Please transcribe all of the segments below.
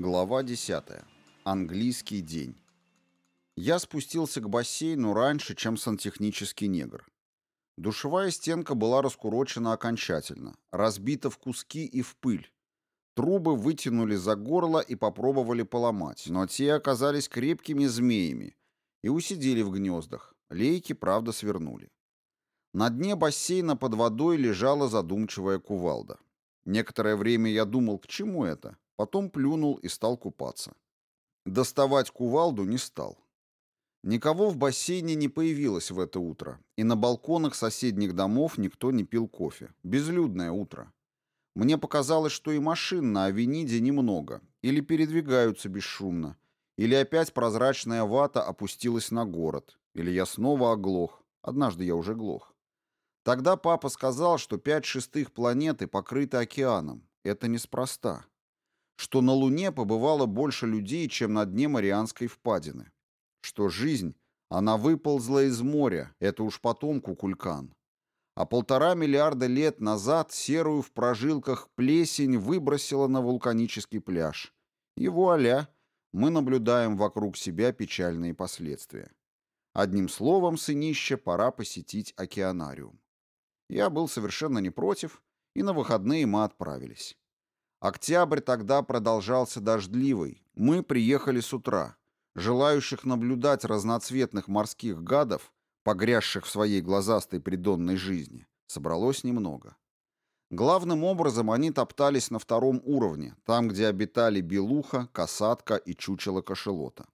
Глава 10. Английский день. Я спустился к бассейну раньше, чем сантехнический негр. Душевая стенка была раскурочена окончательно, разбита в куски и в пыль. Трубы вытянули за горло и попробовали поломать, но те оказались крепкими змеями и усидели в гнездах. Лейки, правда, свернули. На дне бассейна под водой лежала задумчивая кувалда. Некоторое время я думал, к чему это, потом плюнул и стал купаться. Доставать кувалду не стал. Никого в бассейне не появилось в это утро, и на балконах соседних домов никто не пил кофе. Безлюдное утро. Мне показалось, что и машин на Авениде немного, или передвигаются бесшумно, или опять прозрачная вата опустилась на город, или я снова оглох. Однажды я уже глох. Тогда папа сказал, что пять шестых планеты покрыты океаном. Это неспроста что на Луне побывало больше людей, чем на дне Марианской впадины. Что жизнь, она выползла из моря, это уж потом кукулькан. А полтора миллиарда лет назад серую в прожилках плесень выбросила на вулканический пляж. И вуаля, мы наблюдаем вокруг себя печальные последствия. Одним словом, сынище, пора посетить океанариум. Я был совершенно не против, и на выходные мы отправились. Октябрь тогда продолжался дождливый. Мы приехали с утра. Желающих наблюдать разноцветных морских гадов, погрязших в своей глазастой придонной жизни, собралось немного. Главным образом они топтались на втором уровне, там, где обитали белуха, касатка и чучело кошелота.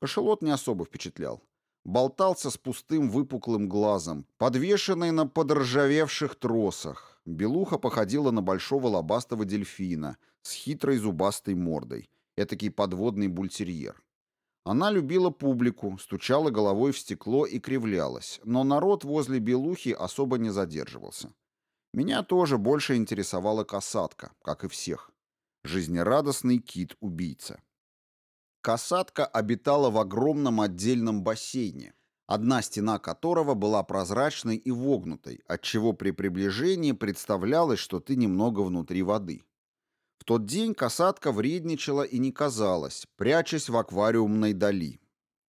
Кошелот не особо впечатлял. Болтался с пустым выпуклым глазом, подвешенный на подржавевших тросах, Белуха походила на большого лобастого дельфина с хитрой зубастой мордой, этакий подводный бультерьер. Она любила публику, стучала головой в стекло и кривлялась, но народ возле Белухи особо не задерживался. Меня тоже больше интересовала касатка, как и всех. Жизнерадостный кит-убийца. Касатка обитала в огромном отдельном бассейне, одна стена которого была прозрачной и вогнутой, отчего при приближении представлялось, что ты немного внутри воды. В тот день касатка вредничала и не казалась, прячась в аквариумной дали.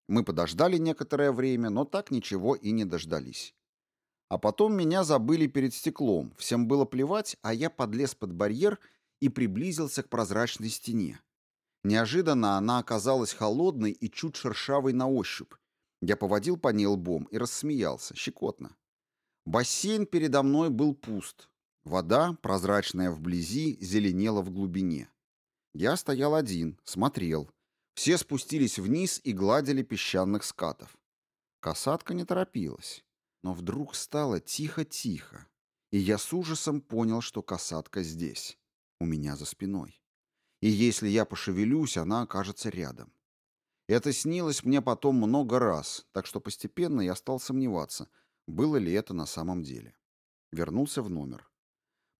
Мы подождали некоторое время, но так ничего и не дождались. А потом меня забыли перед стеклом, всем было плевать, а я подлез под барьер и приблизился к прозрачной стене. Неожиданно она оказалась холодной и чуть шершавой на ощупь, я поводил по ней лбом и рассмеялся, щекотно. Бассейн передо мной был пуст. Вода, прозрачная вблизи, зеленела в глубине. Я стоял один, смотрел. Все спустились вниз и гладили песчаных скатов. Касатка не торопилась. Но вдруг стало тихо-тихо. И я с ужасом понял, что касатка здесь, у меня за спиной. И если я пошевелюсь, она окажется рядом. Это снилось мне потом много раз, так что постепенно я стал сомневаться, было ли это на самом деле. Вернулся в номер.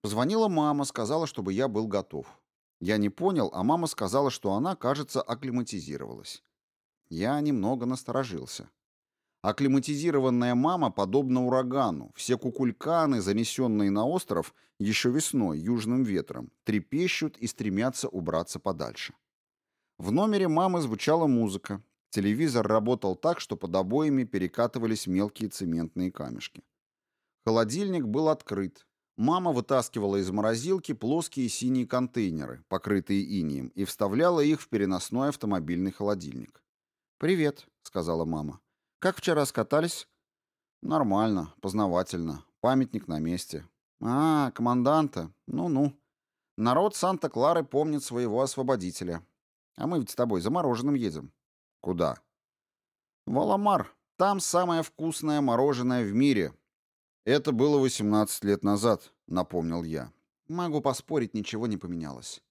Позвонила мама, сказала, чтобы я был готов. Я не понял, а мама сказала, что она, кажется, акклиматизировалась. Я немного насторожился. Акклиматизированная мама подобна урагану. Все кукульканы, занесенные на остров еще весной южным ветром, трепещут и стремятся убраться подальше. В номере мамы звучала музыка. Телевизор работал так, что под обоями перекатывались мелкие цементные камешки. Холодильник был открыт. Мама вытаскивала из морозилки плоские синие контейнеры, покрытые инием, и вставляла их в переносной автомобильный холодильник. «Привет», — сказала мама. «Как вчера скатались?» «Нормально, познавательно. Памятник на месте». «А, команданта. Ну-ну. Народ Санта-Клары помнит своего освободителя. А мы ведь с тобой замороженным едем. Куда? В Аламар. Там самое вкусное мороженое в мире. Это было 18 лет назад, напомнил я. Могу поспорить, ничего не поменялось.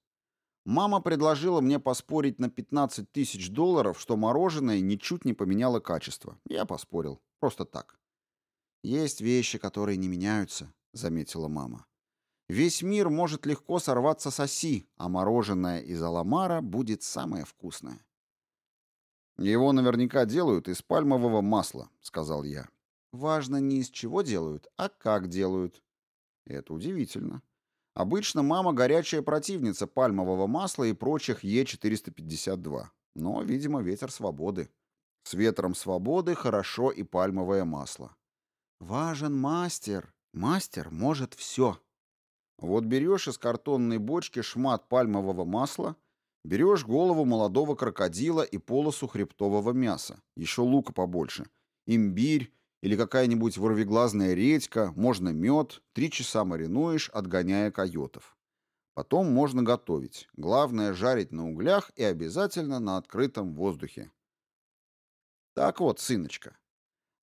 Мама предложила мне поспорить на 15 тысяч долларов, что мороженое ничуть не поменяло качество. Я поспорил. Просто так. Есть вещи, которые не меняются, заметила мама. Весь мир может легко сорваться с оси, а мороженое из аламара будет самое вкусное. «Его наверняка делают из пальмового масла», — сказал я. «Важно не из чего делают, а как делают». Это удивительно. Обычно мама горячая противница пальмового масла и прочих Е452. Но, видимо, ветер свободы. С ветром свободы хорошо и пальмовое масло. Важен мастер. Мастер может все. Вот берешь из картонной бочки шмат пальмового масла, берешь голову молодого крокодила и полосу хребтового мяса, еще лука побольше, имбирь или какая-нибудь ворвиглазная редька, можно мед, три часа маринуешь, отгоняя койотов. Потом можно готовить. Главное жарить на углях и обязательно на открытом воздухе. Так вот, сыночка,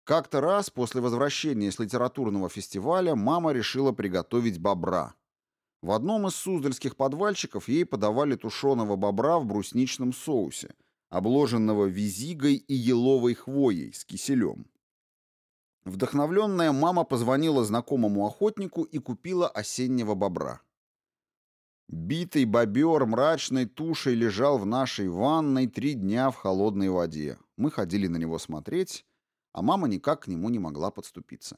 как-то раз после возвращения с литературного фестиваля мама решила приготовить бобра. В одном из суздальских подвальчиков ей подавали тушеного бобра в брусничном соусе, обложенного визигой и еловой хвоей с киселем. Вдохновленная мама позвонила знакомому охотнику и купила осеннего бобра. Битый бобер мрачной тушей лежал в нашей ванной три дня в холодной воде. Мы ходили на него смотреть, а мама никак к нему не могла подступиться.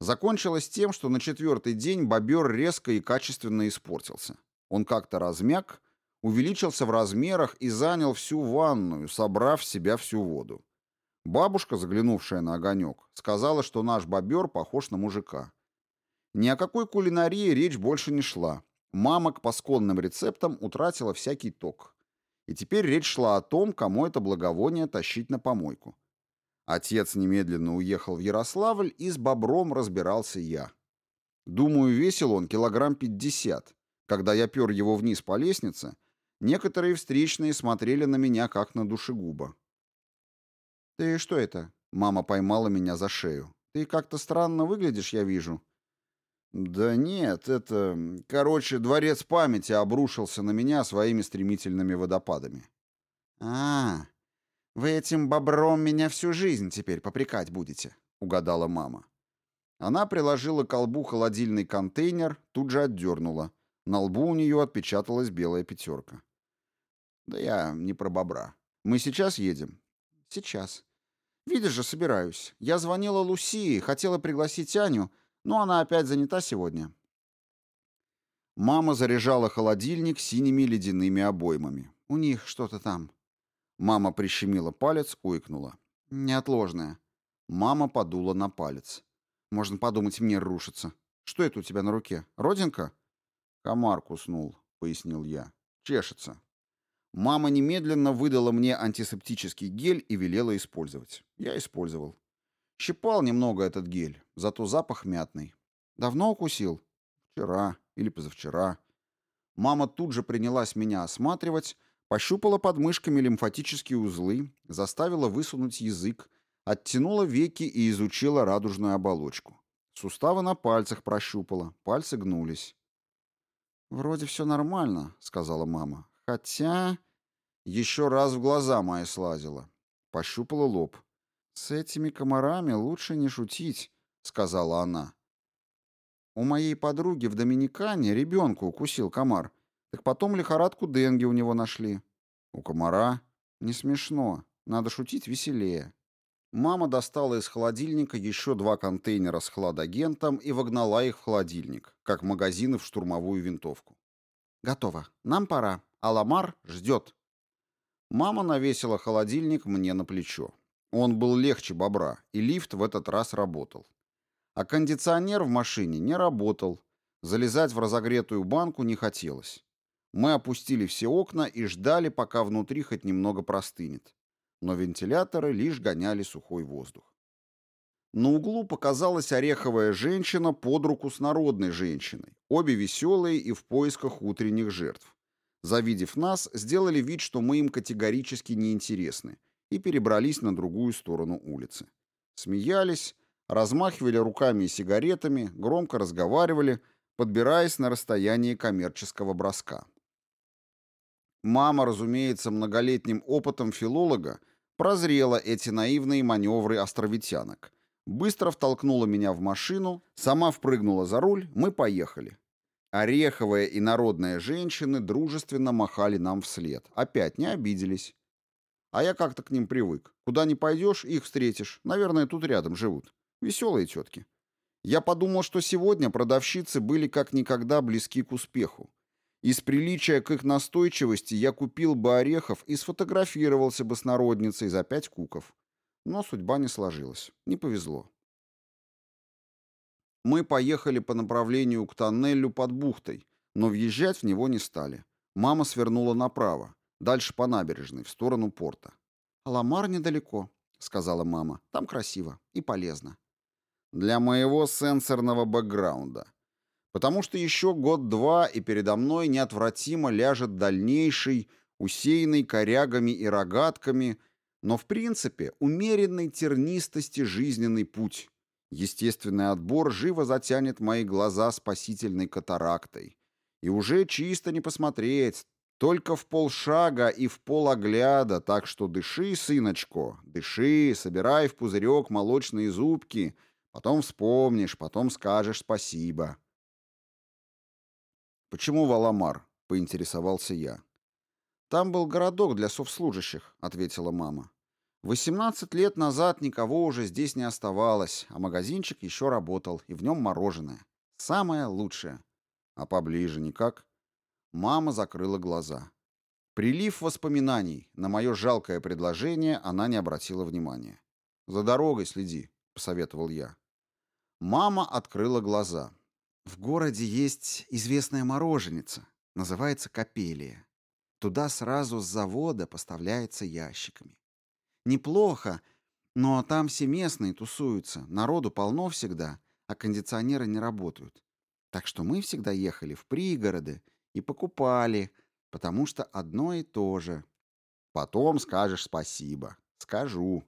Закончилось тем, что на четвертый день бобер резко и качественно испортился. Он как-то размяк, увеличился в размерах и занял всю ванную, собрав в себя всю воду. Бабушка, заглянувшая на огонек, сказала, что наш бобер похож на мужика. Ни о какой кулинарии речь больше не шла. Мама к пасконным рецептам утратила всякий ток. И теперь речь шла о том, кому это благовоние тащить на помойку. Отец немедленно уехал в Ярославль, и с бобром разбирался я. Думаю, весил он килограмм пятьдесят. Когда я пер его вниз по лестнице, некоторые встречные смотрели на меня, как на душегуба. «Ты что это?» — мама поймала меня за шею. «Ты как-то странно выглядишь, я вижу». «Да нет, это... Короче, дворец памяти обрушился на меня своими стремительными водопадами». «А, вы этим бобром меня всю жизнь теперь попрекать будете», — угадала мама. Она приложила к колбу холодильный контейнер, тут же отдернула. На лбу у нее отпечаталась белая пятерка. «Да я не про бобра. Мы сейчас едем?» «Сейчас. Видишь же, собираюсь. Я звонила Лусии, хотела пригласить Аню, но она опять занята сегодня». Мама заряжала холодильник синими ледяными обоймами. «У них что-то там». Мама прищемила палец, уикнула. «Неотложное». Мама подула на палец. «Можно подумать, мне рушится. Что это у тебя на руке? Родинка?» «Комар куснул», — пояснил я. «Чешется». Мама немедленно выдала мне антисептический гель и велела использовать. Я использовал. Щипал немного этот гель, зато запах мятный. Давно укусил? Вчера или позавчера. Мама тут же принялась меня осматривать, Пощупала под мышками лимфатические узлы, заставила высунуть язык, оттянула веки и изучила радужную оболочку. Суставы на пальцах прощупала, пальцы гнулись. «Вроде все нормально», — сказала мама. «Хотя...» Еще раз в глаза мои слазила. Пощупала лоб. «С этими комарами лучше не шутить», — сказала она. «У моей подруги в Доминикане ребенка укусил комар. Так потом лихорадку денги у него нашли. У комара? Не смешно. Надо шутить веселее. Мама достала из холодильника еще два контейнера с хладагентом и вогнала их в холодильник, как магазины в штурмовую винтовку. «Готово. Нам пора. А Ламар ждет». Мама навесила холодильник мне на плечо. Он был легче бобра, и лифт в этот раз работал. А кондиционер в машине не работал. Залезать в разогретую банку не хотелось. Мы опустили все окна и ждали, пока внутри хоть немного простынет. Но вентиляторы лишь гоняли сухой воздух. На углу показалась ореховая женщина под руку с народной женщиной, обе веселые и в поисках утренних жертв. Завидев нас, сделали вид, что мы им категорически неинтересны, и перебрались на другую сторону улицы. Смеялись, размахивали руками и сигаретами, громко разговаривали, подбираясь на расстояние коммерческого броска. Мама, разумеется, многолетним опытом филолога, прозрела эти наивные маневры островитянок. Быстро втолкнула меня в машину, сама впрыгнула за руль, мы поехали. Ореховая и народная женщины дружественно махали нам вслед. Опять не обиделись. А я как-то к ним привык. Куда не пойдешь, их встретишь. Наверное, тут рядом живут. Веселые тетки. Я подумал, что сегодня продавщицы были как никогда близки к успеху. Из приличия к их настойчивости я купил бы орехов и сфотографировался бы с народницей за пять куков. Но судьба не сложилась. Не повезло. Мы поехали по направлению к тоннелю под бухтой, но въезжать в него не стали. Мама свернула направо, дальше по набережной, в сторону порта. «Ламар недалеко», — сказала мама. «Там красиво и полезно». «Для моего сенсорного бэкграунда. Потому что еще год-два, и передо мной неотвратимо ляжет дальнейший, усеянный корягами и рогатками, но в принципе умеренной тернистости жизненный путь. Естественный отбор живо затянет мои глаза спасительной катарактой. И уже чисто не посмотреть, только в полшага и в пологляда, так что дыши, сыночко, дыши, собирай в пузырек молочные зубки, потом вспомнишь, потом скажешь спасибо. «Почему Валамар?» — поинтересовался я. «Там был городок для совслужащих», — ответила мама. «Восемнадцать лет назад никого уже здесь не оставалось, а магазинчик еще работал, и в нем мороженое. Самое лучшее. А поближе никак?» Мама закрыла глаза. Прилив воспоминаний. На мое жалкое предложение она не обратила внимания. «За дорогой следи», — посоветовал я. Мама открыла глаза. В городе есть известная мороженица, называется Капелия. Туда сразу с завода поставляется ящиками. Неплохо, но там все местные тусуются, народу полно всегда, а кондиционеры не работают. Так что мы всегда ехали в пригороды и покупали, потому что одно и то же. Потом скажешь спасибо. Скажу.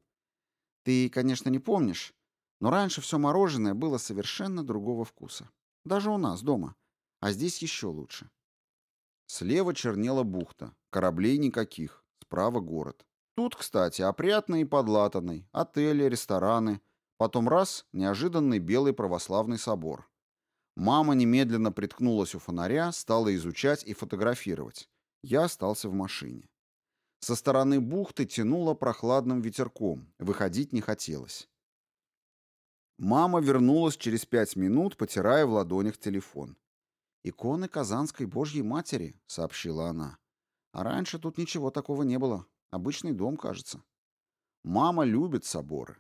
Ты, конечно, не помнишь, но раньше все мороженое было совершенно другого вкуса. Даже у нас дома. А здесь еще лучше. Слева чернела бухта. Кораблей никаких. Справа город. Тут, кстати, опрятный и подлатанный. Отели, рестораны. Потом раз — неожиданный белый православный собор. Мама немедленно приткнулась у фонаря, стала изучать и фотографировать. Я остался в машине. Со стороны бухты тянуло прохладным ветерком. Выходить не хотелось. Мама вернулась через пять минут, потирая в ладонях телефон. «Иконы Казанской Божьей Матери», — сообщила она. «А раньше тут ничего такого не было. Обычный дом, кажется». Мама любит соборы.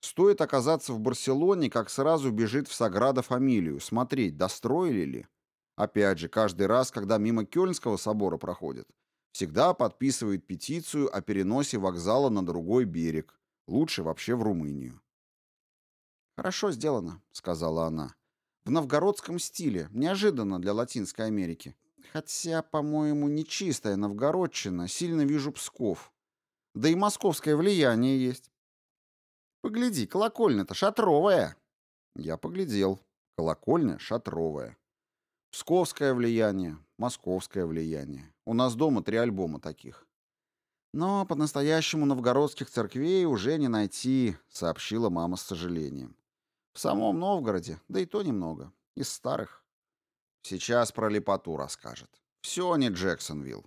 Стоит оказаться в Барселоне, как сразу бежит в Саграда Фамилию, смотреть, достроили ли. Опять же, каждый раз, когда мимо Кёльнского собора проходит, всегда подписывает петицию о переносе вокзала на другой берег, лучше вообще в Румынию. «Хорошо сделано», — сказала она. «В новгородском стиле, неожиданно для Латинской Америки. Хотя, по-моему, нечистая новгородчина, сильно вижу Псков. Да и московское влияние есть. Погляди, колокольня-то шатровая». Я поглядел. Колокольня шатровая. Псковское влияние, московское влияние. У нас дома три альбома таких. Но по-настоящему новгородских церквей уже не найти, сообщила мама с сожалением. В самом Новгороде, да и то немного. Из старых. Сейчас про лепоту расскажет. Все не Джексонвилл.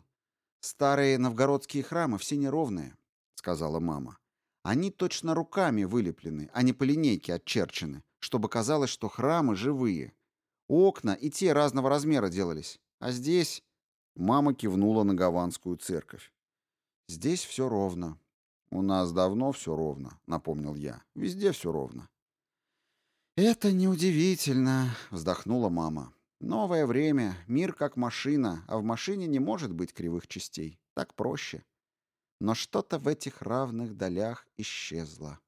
Старые новгородские храмы все неровные, сказала мама. Они точно руками вылеплены, а не по линейке отчерчены, чтобы казалось, что храмы живые. Окна и те разного размера делались. А здесь... Мама кивнула на Гаванскую церковь. Здесь все ровно. У нас давно все ровно, напомнил я. Везде все ровно. «Это неудивительно», — вздохнула мама. «Новое время, мир как машина, а в машине не может быть кривых частей. Так проще. Но что-то в этих равных долях исчезло».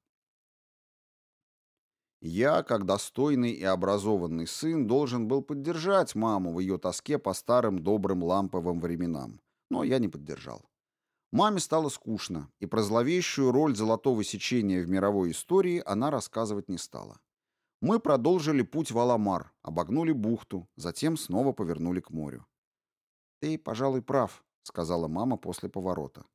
Я, как достойный и образованный сын, должен был поддержать маму в ее тоске по старым добрым ламповым временам. Но я не поддержал. Маме стало скучно, и про зловещую роль золотого сечения в мировой истории она рассказывать не стала. Мы продолжили путь в Аламар, обогнули бухту, затем снова повернули к морю. «Ты, пожалуй, прав», — сказала мама после поворота.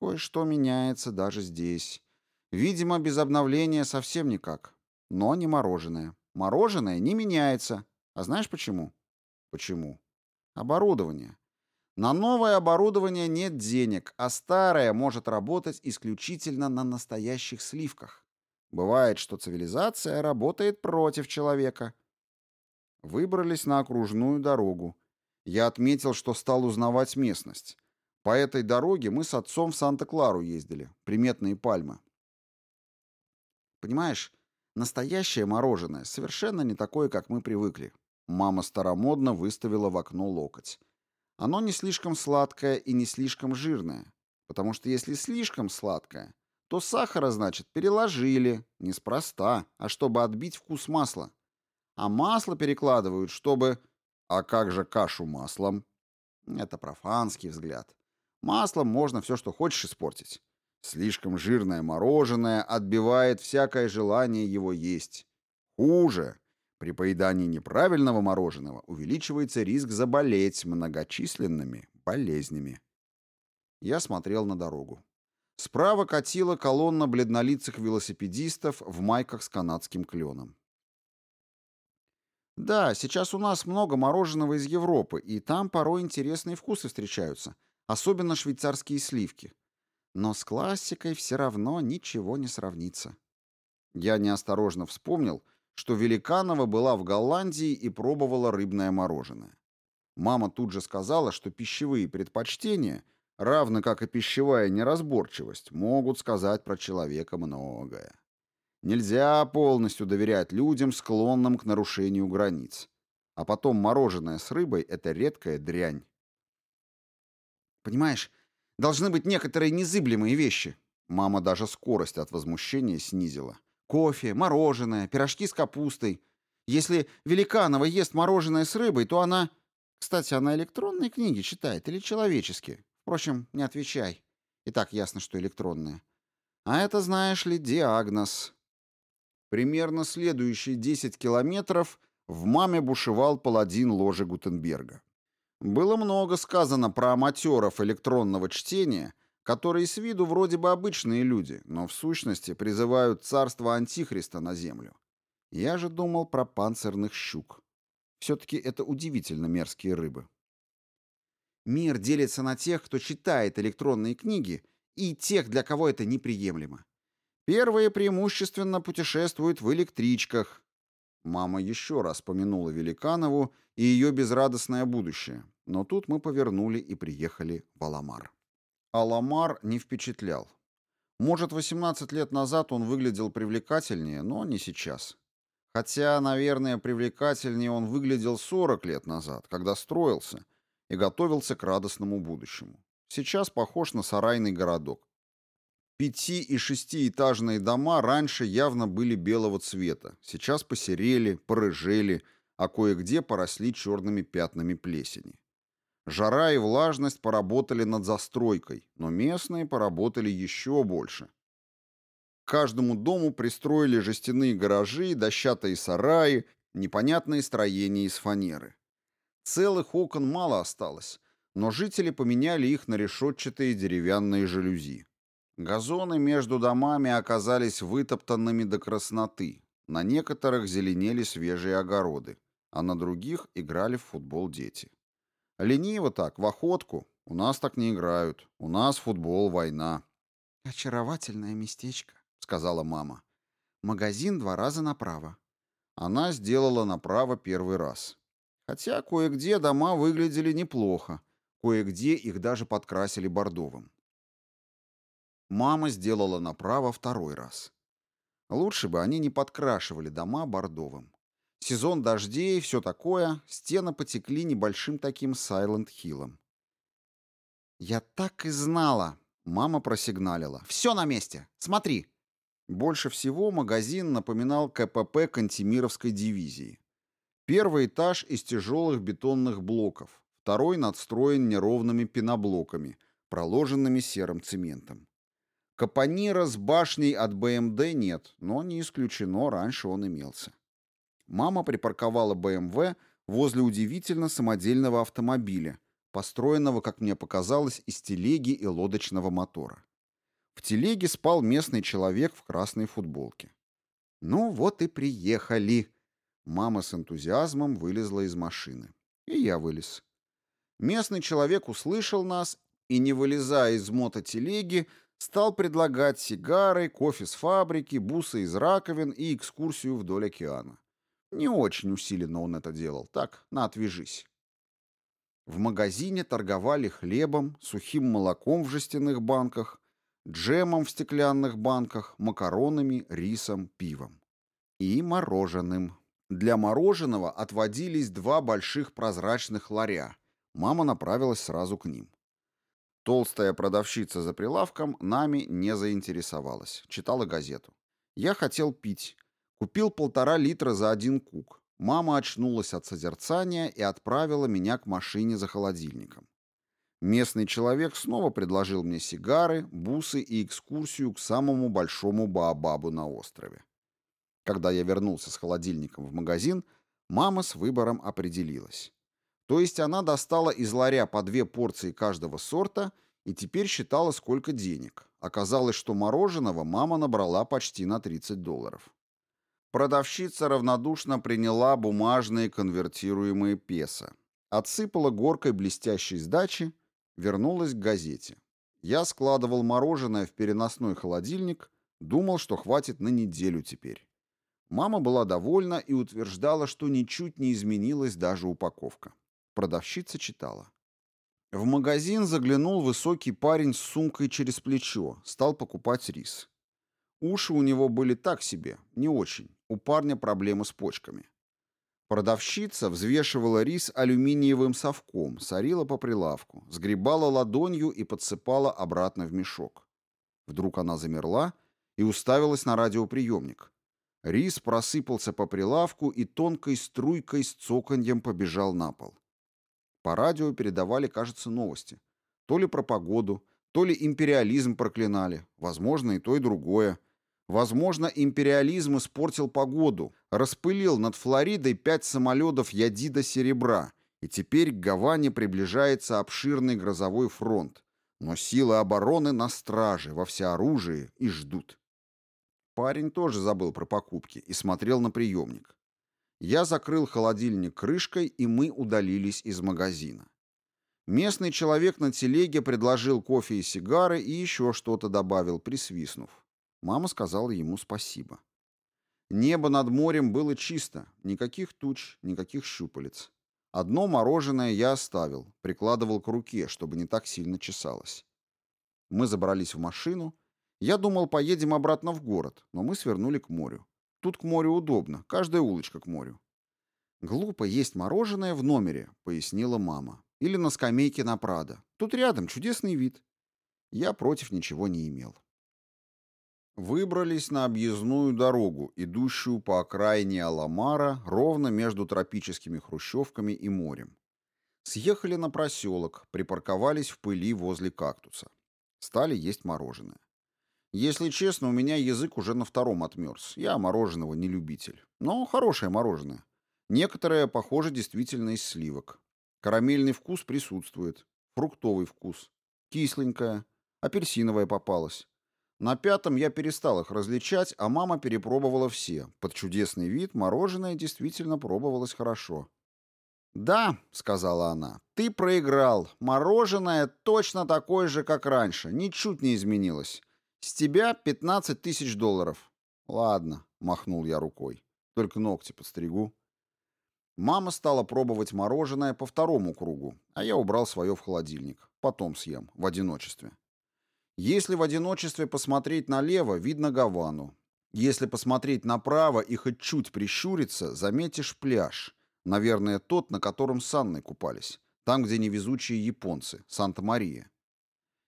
«Кое-что меняется даже здесь. Видимо, без обновления совсем никак. Но не мороженое. Мороженое не меняется. А знаешь почему?» «Почему?» «Оборудование. На новое оборудование нет денег, а старое может работать исключительно на настоящих сливках. Бывает, что цивилизация работает против человека. Выбрались на окружную дорогу. Я отметил, что стал узнавать местность. По этой дороге мы с отцом в Санта-Клару ездили. Приметные пальмы. Понимаешь, настоящее мороженое совершенно не такое, как мы привыкли. Мама старомодно выставила в окно локоть. Оно не слишком сладкое и не слишком жирное. Потому что если слишком сладкое, то сахара, значит, переложили. Неспроста, а чтобы отбить вкус масла. А масло перекладывают, чтобы... А как же кашу маслом? Это профанский взгляд. Маслом можно все, что хочешь, испортить. Слишком жирное мороженое отбивает всякое желание его есть. Хуже. При поедании неправильного мороженого увеличивается риск заболеть многочисленными болезнями. Я смотрел на дорогу. Справа катила колонна бледнолицых велосипедистов в майках с канадским кленом. Да, сейчас у нас много мороженого из Европы, и там порой интересные вкусы встречаются, особенно швейцарские сливки. Но с классикой все равно ничего не сравнится. Я неосторожно вспомнил, что Великанова была в Голландии и пробовала рыбное мороженое. Мама тут же сказала, что пищевые предпочтения, равно как и пищевая неразборчивость, могут сказать про человека многое. Нельзя полностью доверять людям, склонным к нарушению границ. А потом мороженое с рыбой — это редкая дрянь. Понимаешь, должны быть некоторые незыблемые вещи. Мама даже скорость от возмущения снизила. Кофе, мороженое, пирожки с капустой. Если Великанова ест мороженое с рыбой, то она... Кстати, она электронные книги читает или человеческие? Впрочем, не отвечай. И так ясно, что электронные. А это, знаешь ли, диагноз. Примерно следующие 10 километров в маме бушевал паладин ложи Гутенберга. Было много сказано про аматеров электронного чтения, которые с виду вроде бы обычные люди, но в сущности призывают царство Антихриста на землю. Я же думал про панцирных щук. Все-таки это удивительно мерзкие рыбы. Мир делится на тех, кто читает электронные книги, и тех, для кого это неприемлемо. Первые преимущественно путешествуют в электричках. Мама еще раз помянула Великанову и ее безрадостное будущее. Но тут мы повернули и приехали в Аламар. Аламар не впечатлял. Может, 18 лет назад он выглядел привлекательнее, но не сейчас. Хотя, наверное, привлекательнее он выглядел 40 лет назад, когда строился и готовился к радостному будущему. Сейчас похож на сарайный городок. Пяти- и шестиэтажные дома раньше явно были белого цвета, сейчас посерели, порыжели, а кое-где поросли черными пятнами плесени. Жара и влажность поработали над застройкой, но местные поработали еще больше. К каждому дому пристроили жестяные гаражи, дощатые сараи, непонятные строения из фанеры. Целых окон мало осталось, но жители поменяли их на решетчатые деревянные жалюзи. Газоны между домами оказались вытоптанными до красноты. На некоторых зеленели свежие огороды, а на других играли в футбол дети. Лениво так, в охотку. У нас так не играют. У нас футбол, война. Очаровательное местечко, сказала мама. Магазин два раза направо. Она сделала направо первый раз. Хотя кое-где дома выглядели неплохо. Кое-где их даже подкрасили бордовым. Мама сделала направо второй раз. Лучше бы они не подкрашивали дома бордовым. Сезон дождей, все такое, стены потекли небольшим таким Сайлент-Хиллом. «Я так и знала!» — мама просигналила. «Все на месте! Смотри!» Больше всего магазин напоминал КПП Кантемировской дивизии. Первый этаж из тяжелых бетонных блоков, второй надстроен неровными пеноблоками, проложенными серым цементом. Капонира с башней от БМД нет, но не исключено, раньше он имелся. Мама припарковала БМВ возле удивительно самодельного автомобиля, построенного, как мне показалось, из телеги и лодочного мотора. В телеге спал местный человек в красной футболке. «Ну вот и приехали!» Мама с энтузиазмом вылезла из машины. И я вылез. Местный человек услышал нас и, не вылезая из мототелеги, Стал предлагать сигары, кофе с фабрики, бусы из раковин и экскурсию вдоль океана. Не очень усиленно он это делал, так, на отвяжись. В магазине торговали хлебом, сухим молоком в жестяных банках, джемом в стеклянных банках, макаронами, рисом, пивом. И мороженым. Для мороженого отводились два больших прозрачных ларя. Мама направилась сразу к ним. Толстая продавщица за прилавком нами не заинтересовалась. Читала газету. Я хотел пить. Купил полтора литра за один кук. Мама очнулась от созерцания и отправила меня к машине за холодильником. Местный человек снова предложил мне сигары, бусы и экскурсию к самому большому баобабу на острове. Когда я вернулся с холодильником в магазин, мама с выбором определилась. То есть она достала из ларя по две порции каждого сорта и теперь считала, сколько денег. Оказалось, что мороженого мама набрала почти на 30 долларов. Продавщица равнодушно приняла бумажные конвертируемые песо, отсыпала горкой блестящей сдачи, вернулась к газете. Я складывал мороженое в переносной холодильник, думал, что хватит на неделю теперь. Мама была довольна и утверждала, что ничуть не изменилась даже упаковка. Продавщица читала. В магазин заглянул высокий парень с сумкой через плечо, стал покупать рис. Уши у него были так себе, не очень. У парня проблемы с почками. Продавщица взвешивала рис алюминиевым совком, сорила по прилавку, сгребала ладонью и подсыпала обратно в мешок. Вдруг она замерла и уставилась на радиоприемник. Рис просыпался по прилавку и тонкой струйкой с цоканьем побежал на пол. По радио передавали, кажется, новости. То ли про погоду, то ли империализм проклинали. Возможно, и то, и другое. Возможно, империализм испортил погоду, распылил над Флоридой пять самолетов ядида серебра, и теперь к Гаване приближается обширный грозовой фронт. Но силы обороны на страже, во всеоружии и ждут. Парень тоже забыл про покупки и смотрел на приемник. Я закрыл холодильник крышкой, и мы удалились из магазина. Местный человек на телеге предложил кофе и сигары и еще что-то добавил, присвистнув. Мама сказала ему спасибо. Небо над морем было чисто, никаких туч, никаких щупалец. Одно мороженое я оставил, прикладывал к руке, чтобы не так сильно чесалось. Мы забрались в машину. Я думал, поедем обратно в город, но мы свернули к морю. Тут к морю удобно, каждая улочка к морю. «Глупо есть мороженое в номере», — пояснила мама. «Или на скамейке на Прадо. Тут рядом чудесный вид». Я против ничего не имел. Выбрались на объездную дорогу, идущую по окраине Аламара, ровно между тропическими хрущевками и морем. Съехали на проселок, припарковались в пыли возле кактуса. Стали есть мороженое. Если честно, у меня язык уже на втором отмерз. Я мороженого не любитель. Но хорошее мороженое. Некоторое, похоже, действительно из сливок. Карамельный вкус присутствует. Фруктовый вкус. Кисленькое. Апельсиновое попалось. На пятом я перестал их различать, а мама перепробовала все. Под чудесный вид мороженое действительно пробовалось хорошо. «Да», — сказала она, — «ты проиграл. Мороженое точно такое же, как раньше. Ничуть не изменилось. «С тебя 15 тысяч долларов». «Ладно», — махнул я рукой. «Только ногти подстригу». Мама стала пробовать мороженое по второму кругу, а я убрал свое в холодильник. Потом съем, в одиночестве. Если в одиночестве посмотреть налево, видно Гавану. Если посмотреть направо и хоть чуть прищуриться, заметишь пляж. Наверное, тот, на котором с Анной купались. Там, где невезучие японцы, Санта-Мария.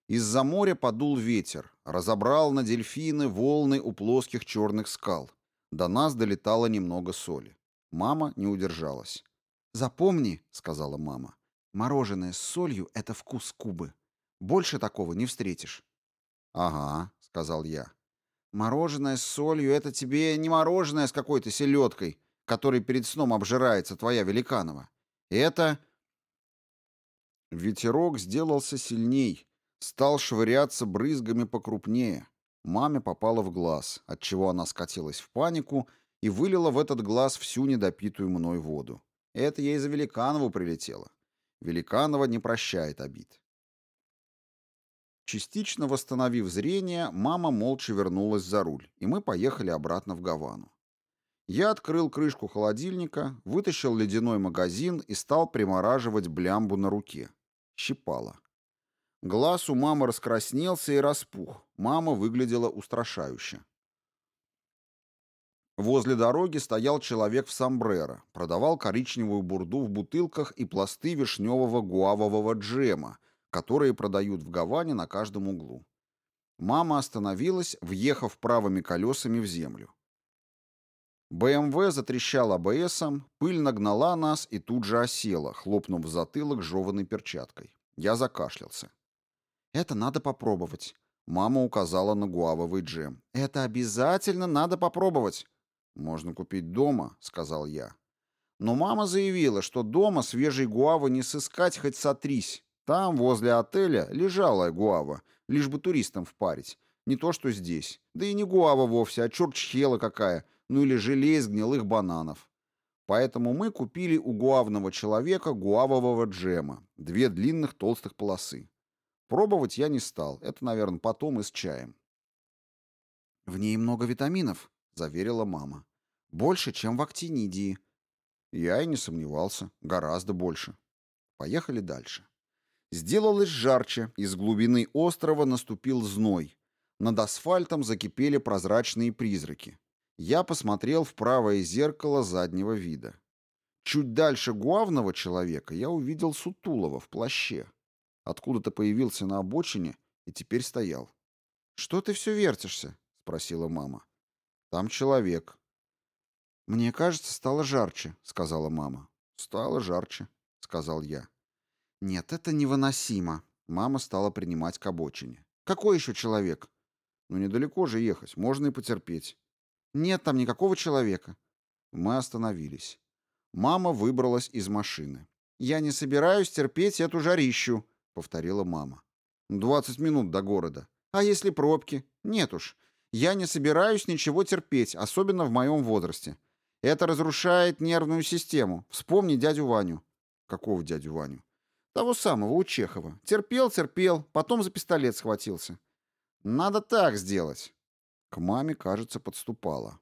Из-за моря подул ветер, разобрал на дельфины волны у плоских черных скал. До нас долетало немного соли. Мама не удержалась. «Запомни», — сказала мама, — «мороженое с солью — это вкус Кубы. Больше такого не встретишь». «Ага», — сказал я. «Мороженое с солью — это тебе не мороженое с какой-то селедкой, который перед сном обжирается твоя Великанова. Это...» Ветерок сделался сильней, Стал швыряться брызгами покрупнее. Маме попало в глаз, отчего она скатилась в панику и вылила в этот глаз всю недопитую мной воду. Это ей за Великанову прилетело. Великанова не прощает обид. Частично восстановив зрение, мама молча вернулась за руль, и мы поехали обратно в Гавану. Я открыл крышку холодильника, вытащил ледяной магазин и стал примораживать блямбу на руке. Щипало. Глаз у мамы раскраснелся и распух. Мама выглядела устрашающе. Возле дороги стоял человек в сомбреро, продавал коричневую бурду в бутылках и пласты вишневого гуавового джема, которые продают в Гаване на каждом углу. Мама остановилась, въехав правыми колесами в землю. БМВ затрещал АБСом, пыль нагнала нас и тут же осела, хлопнув в затылок жеванной перчаткой. Я закашлялся. «Это надо попробовать», — мама указала на гуавовый джем. «Это обязательно надо попробовать». «Можно купить дома», — сказал я. Но мама заявила, что дома свежей гуавы не сыскать хоть сотрись. Там, возле отеля, лежала гуава, лишь бы туристам впарить. Не то, что здесь. Да и не гуава вовсе, а чурчхела какая, ну или желе из гнилых бананов. Поэтому мы купили у гуавного человека гуавового джема, две длинных толстых полосы. Пробовать я не стал, это, наверное, потом и с чаем. «В ней много витаминов», — заверила мама. «Больше, чем в актинидии». Я и не сомневался, гораздо больше. Поехали дальше. Сделалось жарче, из глубины острова наступил зной. Над асфальтом закипели прозрачные призраки. Я посмотрел в правое зеркало заднего вида. Чуть дальше главного человека я увидел Сутулова в плаще. Откуда-то появился на обочине и теперь стоял. «Что ты все вертишься?» — спросила мама. «Там человек». «Мне кажется, стало жарче», — сказала мама. «Стало жарче», — сказал я. «Нет, это невыносимо». Мама стала принимать к обочине. «Какой еще человек?» «Ну, недалеко же ехать, можно и потерпеть». «Нет там никакого человека». Мы остановились. Мама выбралась из машины. «Я не собираюсь терпеть эту жарищу», — повторила мама. «Двадцать минут до города. А если пробки? Нет уж. Я не собираюсь ничего терпеть, особенно в моем возрасте. Это разрушает нервную систему. Вспомни дядю Ваню». «Какого дядю Ваню?» Того самого, у Чехова. Терпел, терпел, потом за пистолет схватился. Надо так сделать. К маме, кажется, подступала.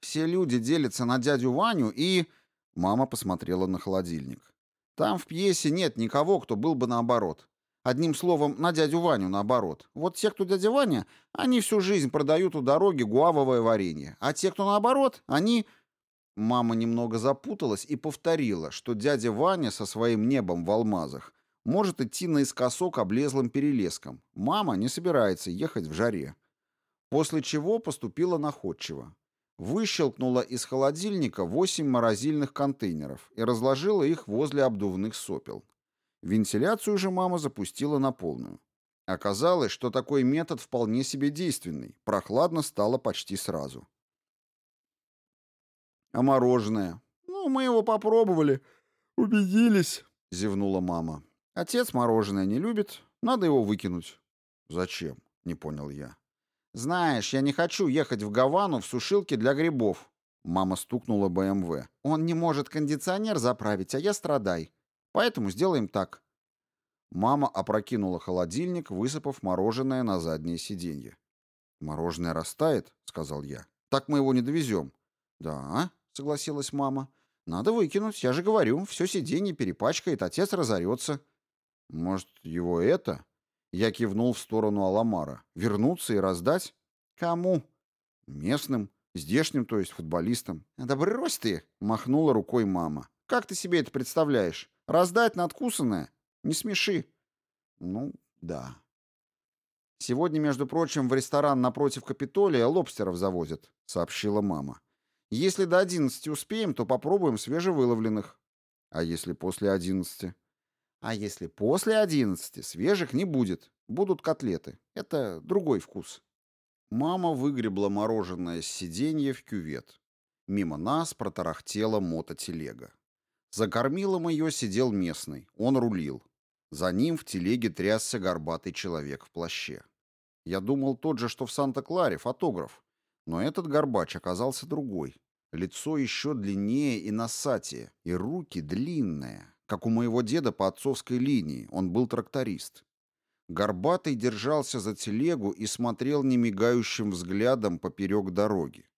Все люди делятся на дядю Ваню и... Мама посмотрела на холодильник. Там в пьесе нет никого, кто был бы наоборот. Одним словом, на дядю Ваню наоборот. Вот те, кто дядя Ваня, они всю жизнь продают у дороги гуавовое варенье. А те, кто наоборот, они... Мама немного запуталась и повторила, что дядя Ваня со своим небом в алмазах может идти наискосок облезлым перелеском. Мама не собирается ехать в жаре. После чего поступила находчиво. Выщелкнула из холодильника восемь морозильных контейнеров и разложила их возле обдувных сопел. Вентиляцию же мама запустила на полную. Оказалось, что такой метод вполне себе действенный. Прохладно стало почти сразу. А мороженое? Ну, мы его попробовали. Убедились, зевнула мама. Отец мороженое не любит, надо его выкинуть. Зачем? Не понял я. Знаешь, я не хочу ехать в Гавану в сушилке для грибов. Мама стукнула БМВ. Он не может кондиционер заправить, а я страдай. Поэтому сделаем так. Мама опрокинула холодильник, высыпав мороженое на заднее сиденье. «Мороженое растает?» — сказал я. «Так мы его не довезем». «Да», согласилась мама. Надо выкинуть, я же говорю, все сиденье перепачкает, отец разорется. Может, его это? Я кивнул в сторону Аламара. Вернуться и раздать? Кому? Местным, здешним, то есть футболистам. Да брось ты, махнула рукой мама. Как ты себе это представляешь? Раздать надкусанное? Не смеши. Ну, да. Сегодня, между прочим, в ресторан напротив Капитолия лобстеров завозят, сообщила мама. Если до одиннадцати успеем, то попробуем свежевыловленных. А если после одиннадцати? А если после одиннадцати свежих не будет, будут котлеты. Это другой вкус. Мама выгребла мороженое с сиденья в кювет. Мимо нас протарахтела мототелега. За кормилом ее сидел местный, он рулил. За ним в телеге трясся горбатый человек в плаще. Я думал тот же, что в Санта-Кларе, фотограф. Но этот горбач оказался другой. Лицо еще длиннее и носатее, и руки длинные, как у моего деда по отцовской линии, он был тракторист. Горбатый держался за телегу и смотрел немигающим взглядом поперек дороги.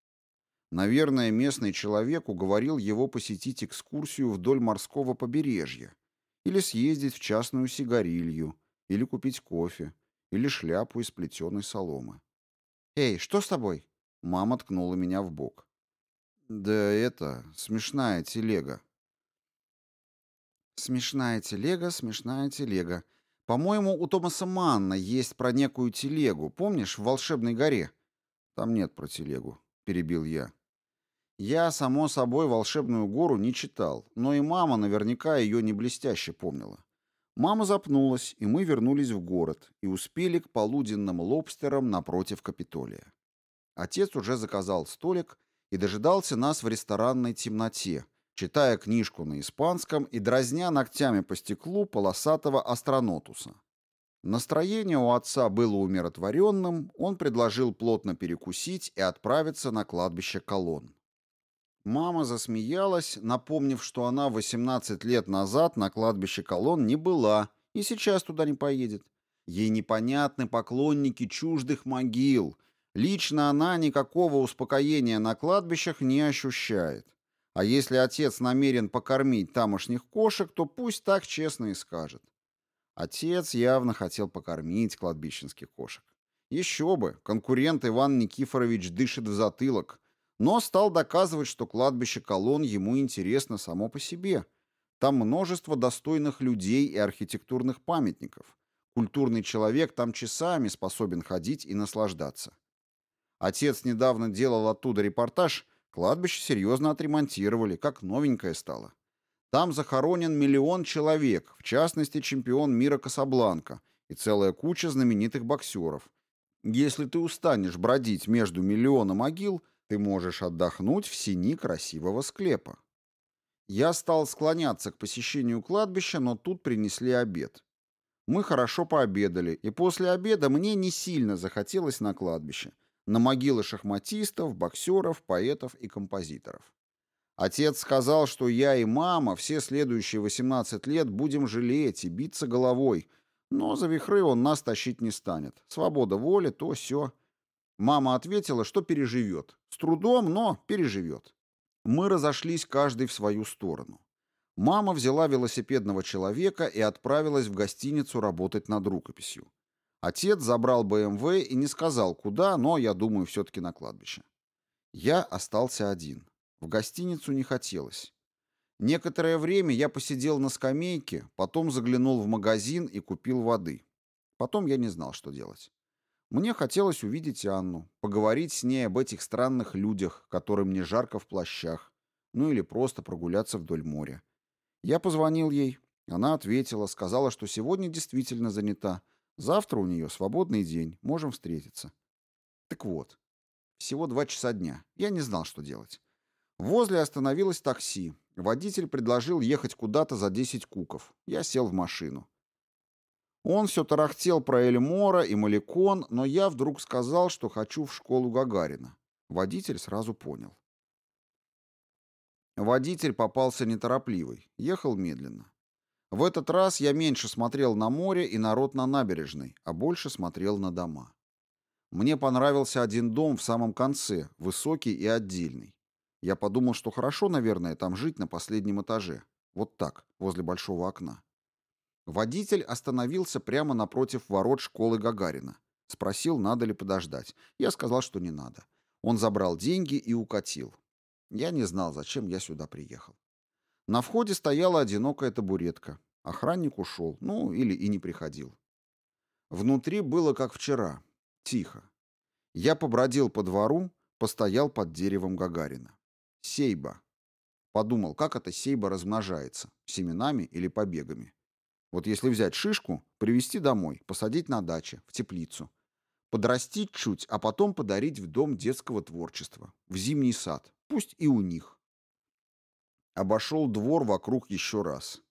Наверное, местный человек уговорил его посетить экскурсию вдоль морского побережья, или съездить в частную сигарилью, или купить кофе, или шляпу из плетеной соломы. «Эй, что с тобой?» Мама ткнула меня в бок. «Да это, смешная телега». «Смешная телега, смешная телега. По-моему, у Томаса Манна есть про некую телегу, помнишь, в «Волшебной горе»?» «Там нет про телегу», — перебил я. Я, само собой, «Волшебную гору» не читал, но и мама наверняка ее не блестяще помнила. Мама запнулась, и мы вернулись в город и успели к полуденным лобстерам напротив Капитолия. Отец уже заказал столик и дожидался нас в ресторанной темноте, читая книжку на испанском и дразня ногтями по стеклу полосатого астронотуса. Настроение у отца было умиротворенным, он предложил плотно перекусить и отправиться на кладбище колонн. Мама засмеялась, напомнив, что она 18 лет назад на кладбище Колон не была и сейчас туда не поедет. Ей непонятны поклонники чуждых могил. Лично она никакого успокоения на кладбищах не ощущает. А если отец намерен покормить тамошних кошек, то пусть так честно и скажет. Отец явно хотел покормить кладбищенских кошек. Еще бы, конкурент Иван Никифорович дышит в затылок, но стал доказывать, что кладбище Колон ему интересно само по себе. Там множество достойных людей и архитектурных памятников. Культурный человек там часами способен ходить и наслаждаться. Отец недавно делал оттуда репортаж, кладбище серьезно отремонтировали, как новенькое стало. Там захоронен миллион человек, в частности чемпион мира Касабланка и целая куча знаменитых боксеров. Если ты устанешь бродить между миллионом могил – ты можешь отдохнуть в сини красивого склепа. Я стал склоняться к посещению кладбища, но тут принесли обед. Мы хорошо пообедали, и после обеда мне не сильно захотелось на кладбище, на могилы шахматистов, боксеров, поэтов и композиторов. Отец сказал, что я и мама все следующие 18 лет будем жалеть и биться головой, но за вихры он нас тащить не станет. Свобода воли, то все. Мама ответила, что переживет. С трудом, но переживет. Мы разошлись каждый в свою сторону. Мама взяла велосипедного человека и отправилась в гостиницу работать над рукописью. Отец забрал БМВ и не сказал, куда, но, я думаю, все-таки на кладбище. Я остался один. В гостиницу не хотелось. Некоторое время я посидел на скамейке, потом заглянул в магазин и купил воды. Потом я не знал, что делать. Мне хотелось увидеть Анну, поговорить с ней об этих странных людях, которым не жарко в плащах, ну или просто прогуляться вдоль моря. Я позвонил ей, она ответила, сказала, что сегодня действительно занята, завтра у нее свободный день, можем встретиться. Так вот, всего два часа дня, я не знал, что делать. Возле остановилось такси. Водитель предложил ехать куда-то за 10 куков. Я сел в машину. Он все тарахтел про Эльмора и Маликон, но я вдруг сказал, что хочу в школу Гагарина. Водитель сразу понял. Водитель попался неторопливый, ехал медленно. В этот раз я меньше смотрел на море и народ на набережной, а больше смотрел на дома. Мне понравился один дом в самом конце, высокий и отдельный. Я подумал, что хорошо, наверное, там жить на последнем этаже. Вот так, возле большого окна. Водитель остановился прямо напротив ворот школы Гагарина. Спросил, надо ли подождать. Я сказал, что не надо. Он забрал деньги и укатил. Я не знал, зачем я сюда приехал. На входе стояла одинокая табуретка. Охранник ушел, ну, или и не приходил. Внутри было как вчера. Тихо. Я побродил по двору, постоял под деревом Гагарина. Сейба. Подумал, как это сейба размножается, семенами или побегами. Вот если взять шишку, привезти домой, посадить на даче, в теплицу, подрастить чуть, а потом подарить в дом детского творчества, в зимний сад, пусть и у них. Обошел двор вокруг еще раз.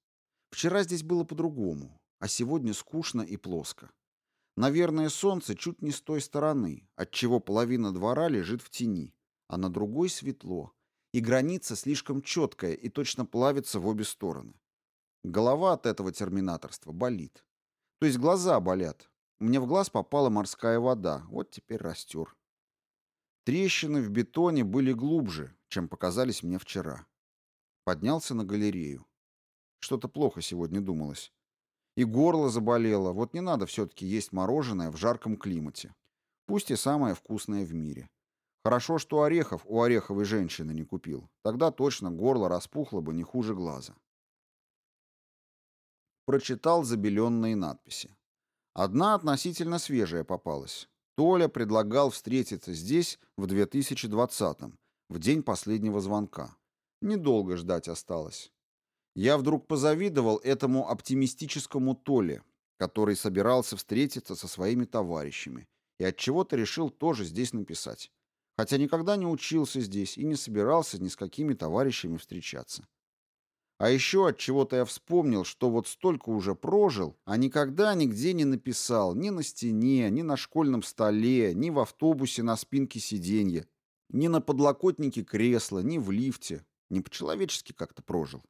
Вчера здесь было по-другому, а сегодня скучно и плоско. Наверное, солнце чуть не с той стороны, отчего половина двора лежит в тени, а на другой светло, и граница слишком четкая и точно плавится в обе стороны. Голова от этого терминаторства болит. То есть глаза болят. Мне в глаз попала морская вода, вот теперь растер. Трещины в бетоне были глубже, чем показались мне вчера. Поднялся на галерею. Что-то плохо сегодня думалось. И горло заболело, вот не надо все-таки есть мороженое в жарком климате. Пусть и самое вкусное в мире. Хорошо, что орехов у ореховой женщины не купил. Тогда точно горло распухло бы не хуже глаза. Прочитал забеленные надписи. Одна относительно свежая попалась. Толя предлагал встретиться здесь в 2020-м, в день последнего звонка. Недолго ждать осталось. Я вдруг позавидовал этому оптимистическому Толе, который собирался встретиться со своими товарищами и от чего то решил тоже здесь написать. Хотя никогда не учился здесь и не собирался ни с какими товарищами встречаться. А еще от чего то я вспомнил, что вот столько уже прожил, а никогда нигде не написал, ни на стене, ни на школьном столе, ни в автобусе на спинке сиденья, ни на подлокотнике кресла, ни в лифте. Не по-человечески как-то прожил.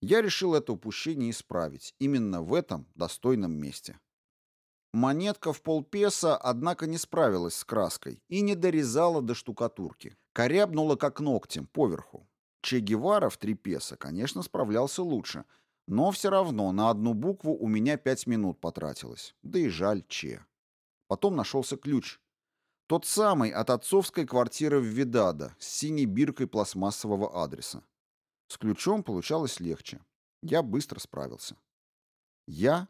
Я решил это упущение исправить именно в этом достойном месте. Монетка в полпеса, однако, не справилась с краской и не дорезала до штукатурки. Корябнула как ногтем, поверху. Че Гевара в три песо, конечно, справлялся лучше, но все равно на одну букву у меня пять минут потратилось. Да и жаль Че. Потом нашелся ключ. Тот самый от отцовской квартиры в Видада с синей биркой пластмассового адреса. С ключом получалось легче. Я быстро справился. Я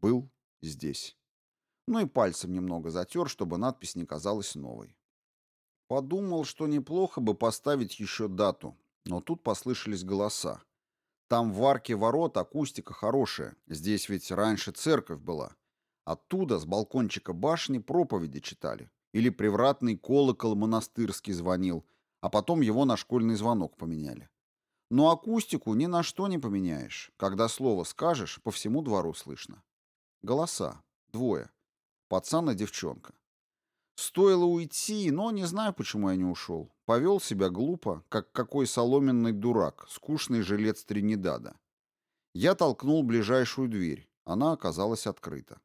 был здесь. Ну и пальцем немного затер, чтобы надпись не казалась новой. Подумал, что неплохо бы поставить еще дату, но тут послышались голоса. Там в арке ворот акустика хорошая, здесь ведь раньше церковь была. Оттуда, с балкончика башни, проповеди читали. Или привратный колокол монастырский звонил, а потом его на школьный звонок поменяли. Но акустику ни на что не поменяешь. Когда слово скажешь, по всему двору слышно. Голоса. Двое. Пацан и девчонка. Стоило уйти, но не знаю, почему я не ушел. Повел себя глупо, как какой соломенный дурак, скучный жилец Тринидада. Я толкнул ближайшую дверь. Она оказалась открыта.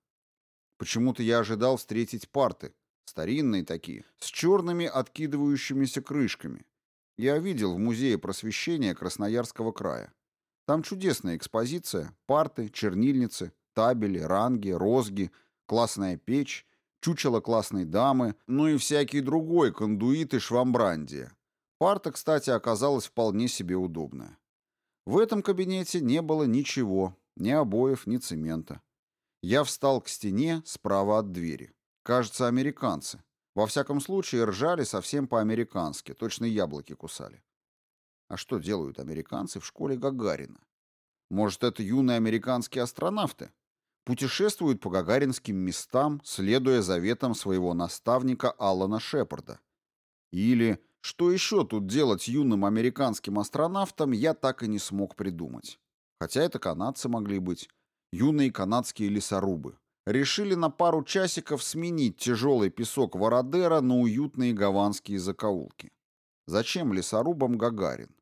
Почему-то я ожидал встретить парты, старинные такие, с черными откидывающимися крышками, я видел в Музее просвещения Красноярского края. Там чудесная экспозиция, парты, чернильницы, табели, ранги, розги, классная печь, чучело классной дамы, ну и всякий другой кондуит и швамбрандия. Парта, кстати, оказалась вполне себе удобная. В этом кабинете не было ничего, ни обоев, ни цемента. Я встал к стене справа от двери. Кажется, американцы. Во всяком случае, ржали совсем по-американски, точно яблоки кусали. А что делают американцы в школе Гагарина? Может, это юные американские астронавты? Путешествуют по гагаринским местам, следуя заветам своего наставника Алана Шепарда. Или, что еще тут делать юным американским астронавтам, я так и не смог придумать. Хотя это канадцы могли быть. Юные канадские лесорубы решили на пару часиков сменить тяжелый песок Вородера на уютные гаванские закоулки. Зачем лесорубам Гагарин?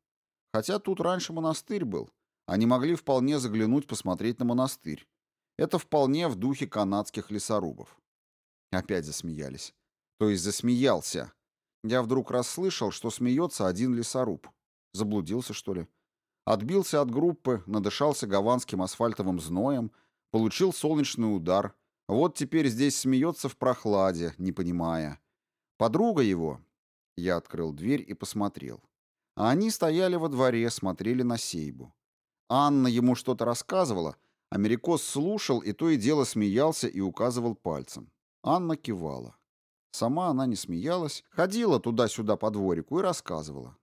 Хотя тут раньше монастырь был. Они могли вполне заглянуть посмотреть на монастырь. Это вполне в духе канадских лесорубов. Опять засмеялись. То есть засмеялся. Я вдруг расслышал, что смеется один лесоруб. Заблудился, что ли? Отбился от группы, надышался гаванским асфальтовым зноем — Получил солнечный удар. Вот теперь здесь смеется в прохладе, не понимая. Подруга его... Я открыл дверь и посмотрел. А они стояли во дворе, смотрели на Сейбу. Анна ему что-то рассказывала, Америкос слушал и то и дело смеялся и указывал пальцем. Анна кивала. Сама она не смеялась, ходила туда-сюда по дворику и рассказывала.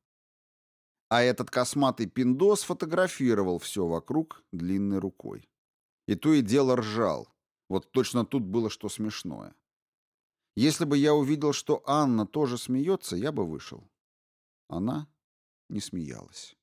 А этот косматый пиндос фотографировал все вокруг длинной рукой. И то и дело ржал. Вот точно тут было что смешное. Если бы я увидел, что Анна тоже смеется, я бы вышел. Она не смеялась.